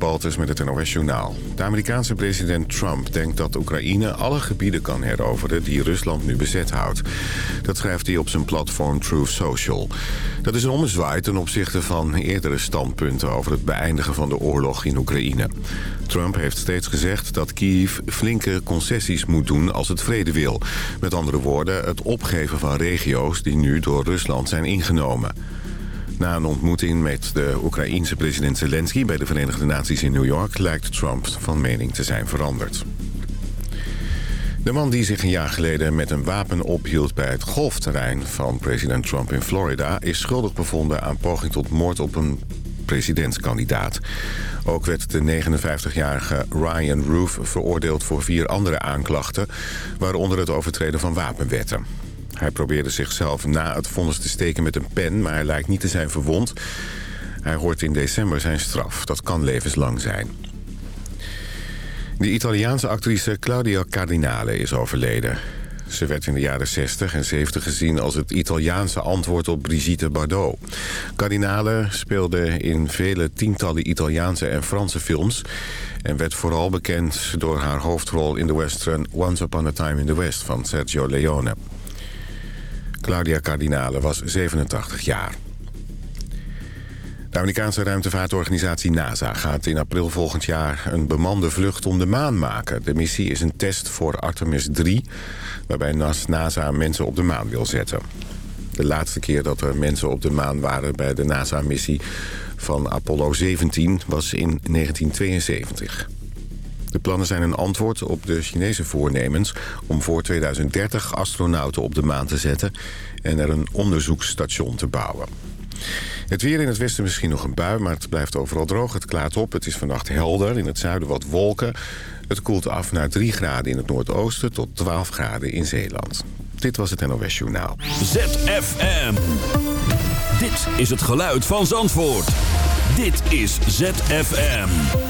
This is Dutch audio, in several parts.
Baltus met het NOS Journaal. De Amerikaanse president Trump denkt dat Oekraïne alle gebieden kan heroveren... die Rusland nu bezet houdt. Dat schrijft hij op zijn platform Truth Social. Dat is een ommezwaai ten opzichte van eerdere standpunten... over het beëindigen van de oorlog in Oekraïne. Trump heeft steeds gezegd dat Kiev flinke concessies moet doen als het vrede wil. Met andere woorden, het opgeven van regio's die nu door Rusland zijn ingenomen. Na een ontmoeting met de Oekraïense president Zelensky... bij de Verenigde Naties in New York... lijkt Trump van mening te zijn veranderd. De man die zich een jaar geleden met een wapen ophield... bij het golfterrein van president Trump in Florida... is schuldig bevonden aan poging tot moord op een presidentskandidaat. Ook werd de 59-jarige Ryan Roof veroordeeld voor vier andere aanklachten... waaronder het overtreden van wapenwetten. Hij probeerde zichzelf na het vonnis te steken met een pen... maar hij lijkt niet te zijn verwond. Hij hoort in december zijn straf. Dat kan levenslang zijn. De Italiaanse actrice Claudia Cardinale is overleden. Ze werd in de jaren 60 en 70 gezien als het Italiaanse antwoord op Brigitte Bardot. Cardinale speelde in vele tientallen Italiaanse en Franse films... en werd vooral bekend door haar hoofdrol in de western Once Upon a Time in the West van Sergio Leone. Claudia Cardinale was 87 jaar. De Amerikaanse ruimtevaartorganisatie NASA gaat in april volgend jaar een bemande vlucht om de maan maken. De missie is een test voor Artemis 3, waarbij NASA mensen op de maan wil zetten. De laatste keer dat er mensen op de maan waren bij de NASA-missie van Apollo 17 was in 1972. De plannen zijn een antwoord op de Chinese voornemens... om voor 2030 astronauten op de maan te zetten... en er een onderzoeksstation te bouwen. Het weer in het westen misschien nog een bui, maar het blijft overal droog. Het klaart op, het is vannacht helder. In het zuiden wat wolken. Het koelt af naar 3 graden in het noordoosten tot 12 graden in Zeeland. Dit was het NOS Journaal. ZFM. Dit is het geluid van Zandvoort. Dit is ZFM.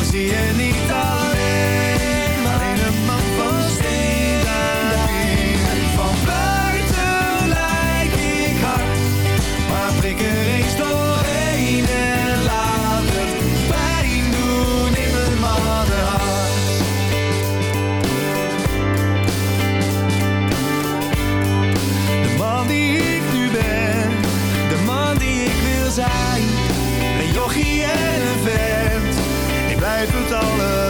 dan zie je niet blijft het allebei.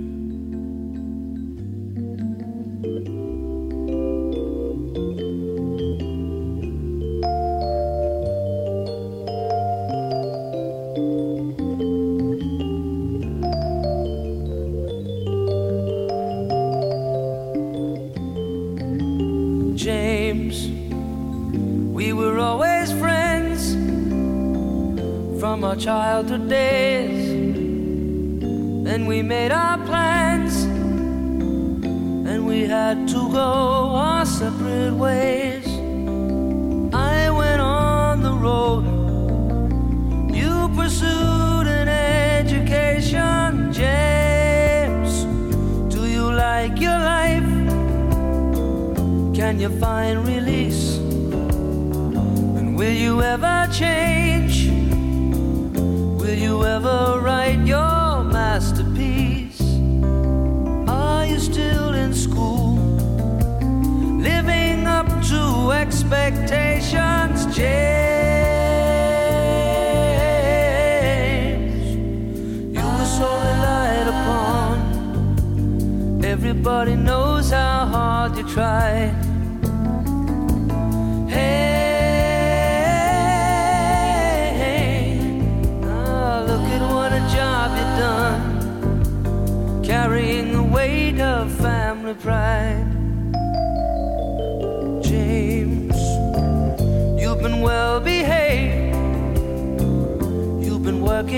I went on the road. You pursued an education, James. Do you like your life? Can you find release? And will you ever change? Will you ever write? expectations change. You were so relied upon. Everybody knows how hard you try. Hey, look at what a job you've done, carrying the weight of family pride.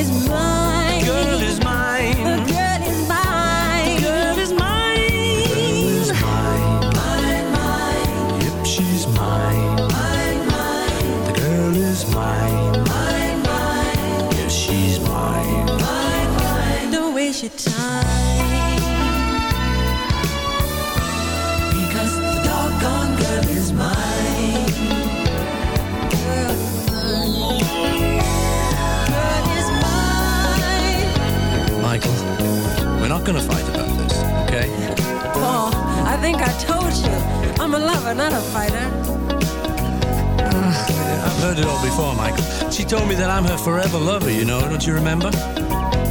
is mine. ever love you know, don't you remember?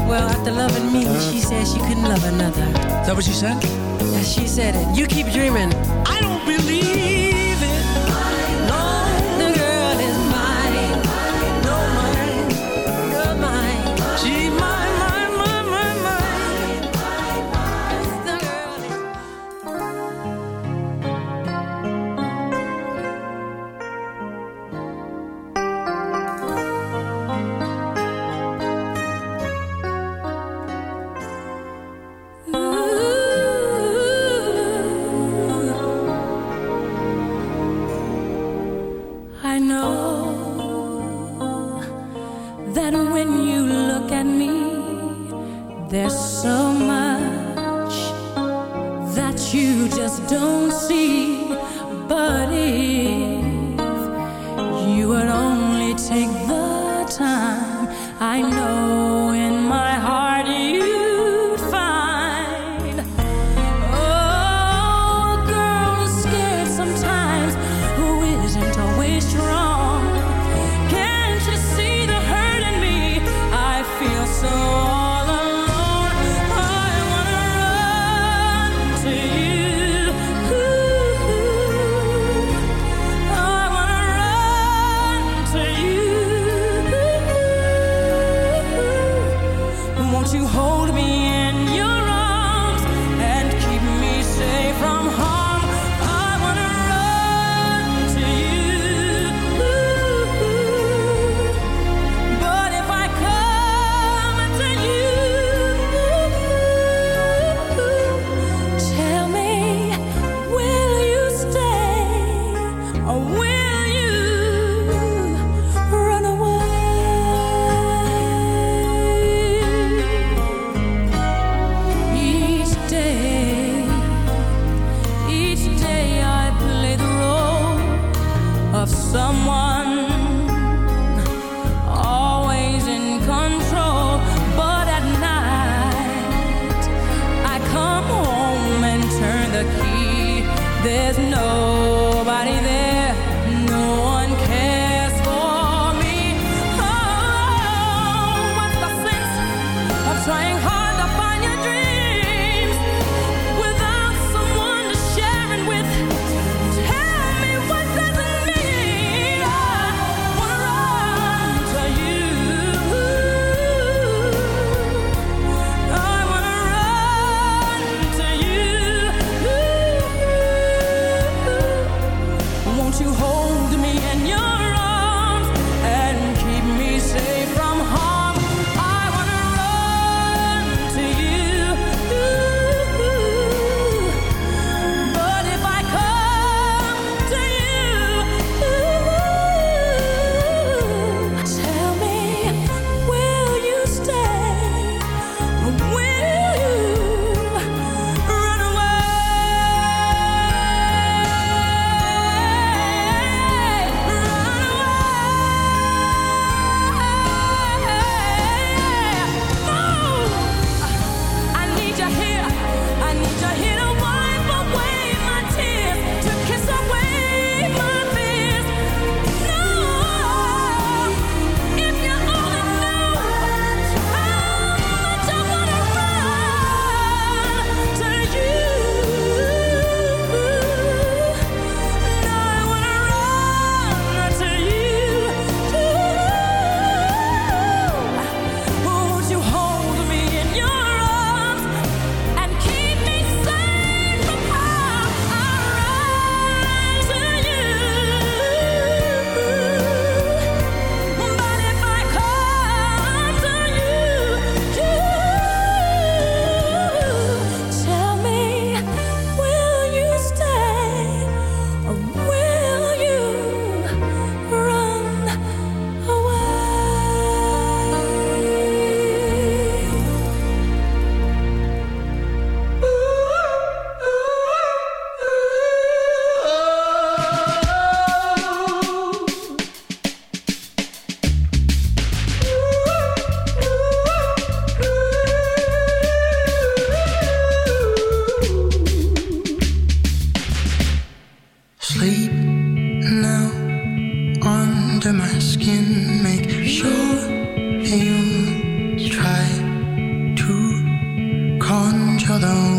Well, after loving me, uh. she said she couldn't love another. Is that what she said? Yeah, she said it. You keep dreaming. I don't believe don't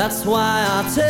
That's why I tell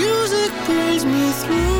music brings me through.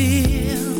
feel.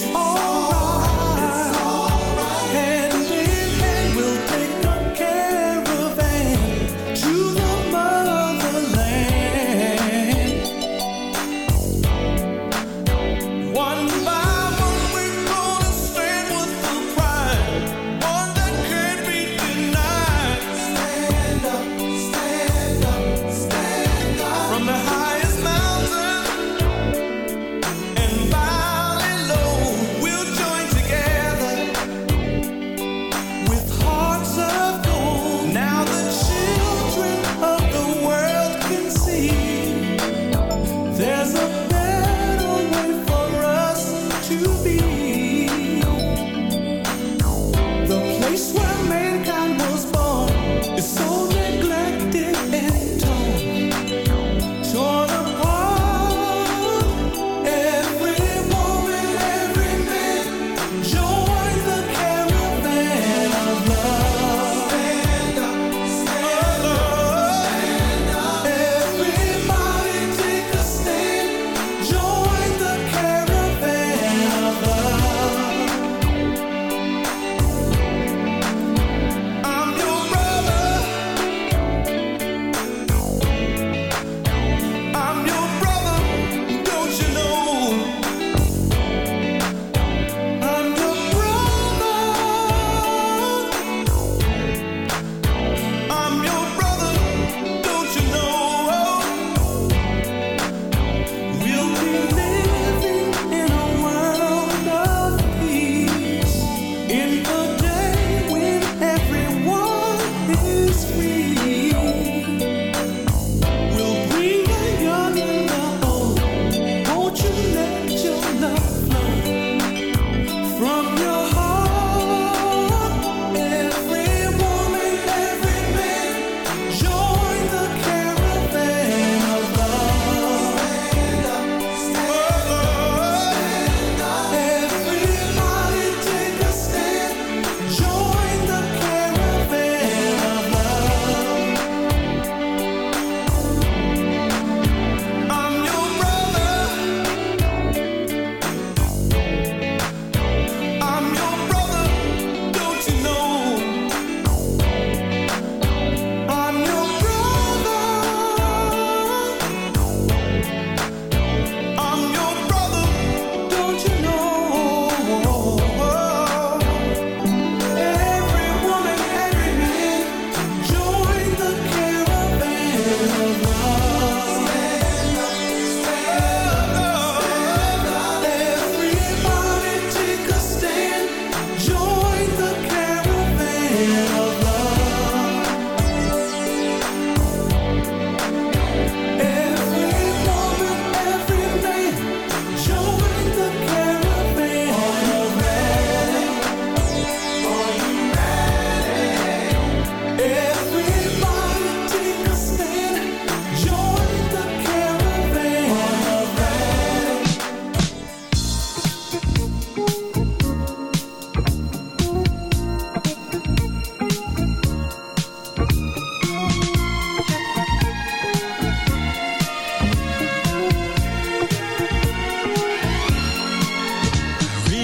Oh. all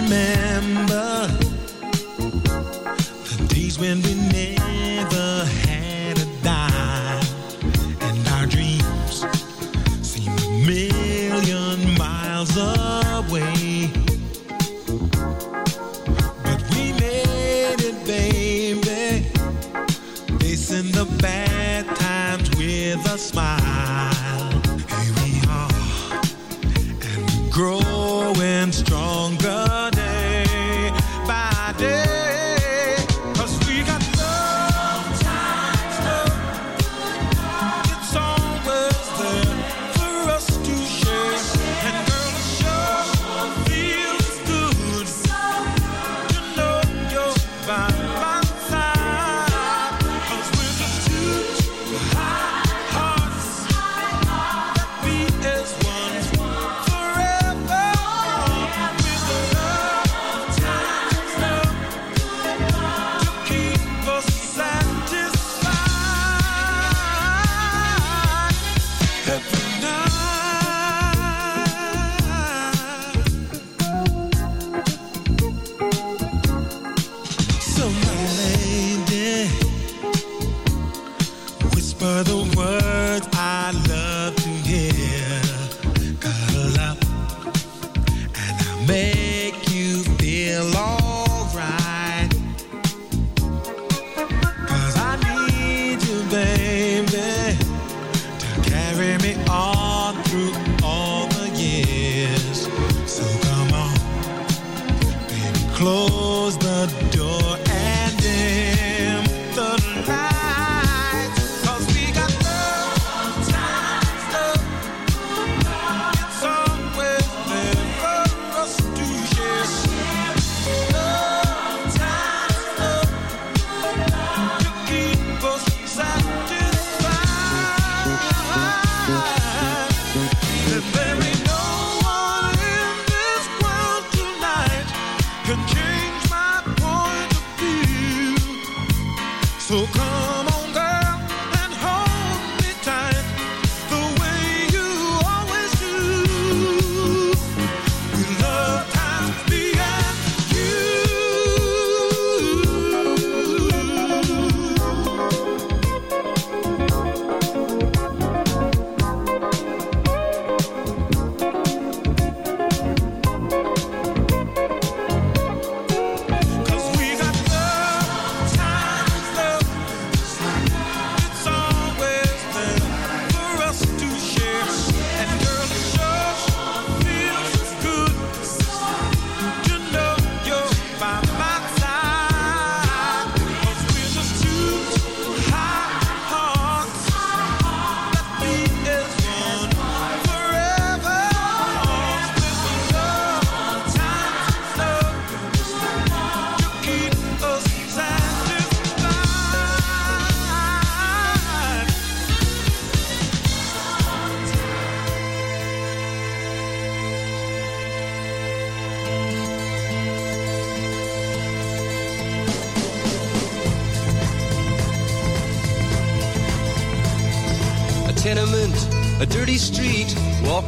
remember the days when we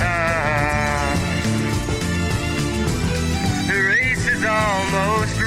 Ah, the race is almost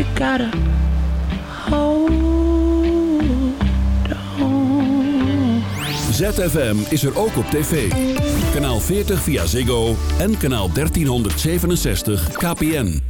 You gotta hold on. ZFM is er ook op tv. Kanaal 40 via Ziggo en kanaal 1367 KPN.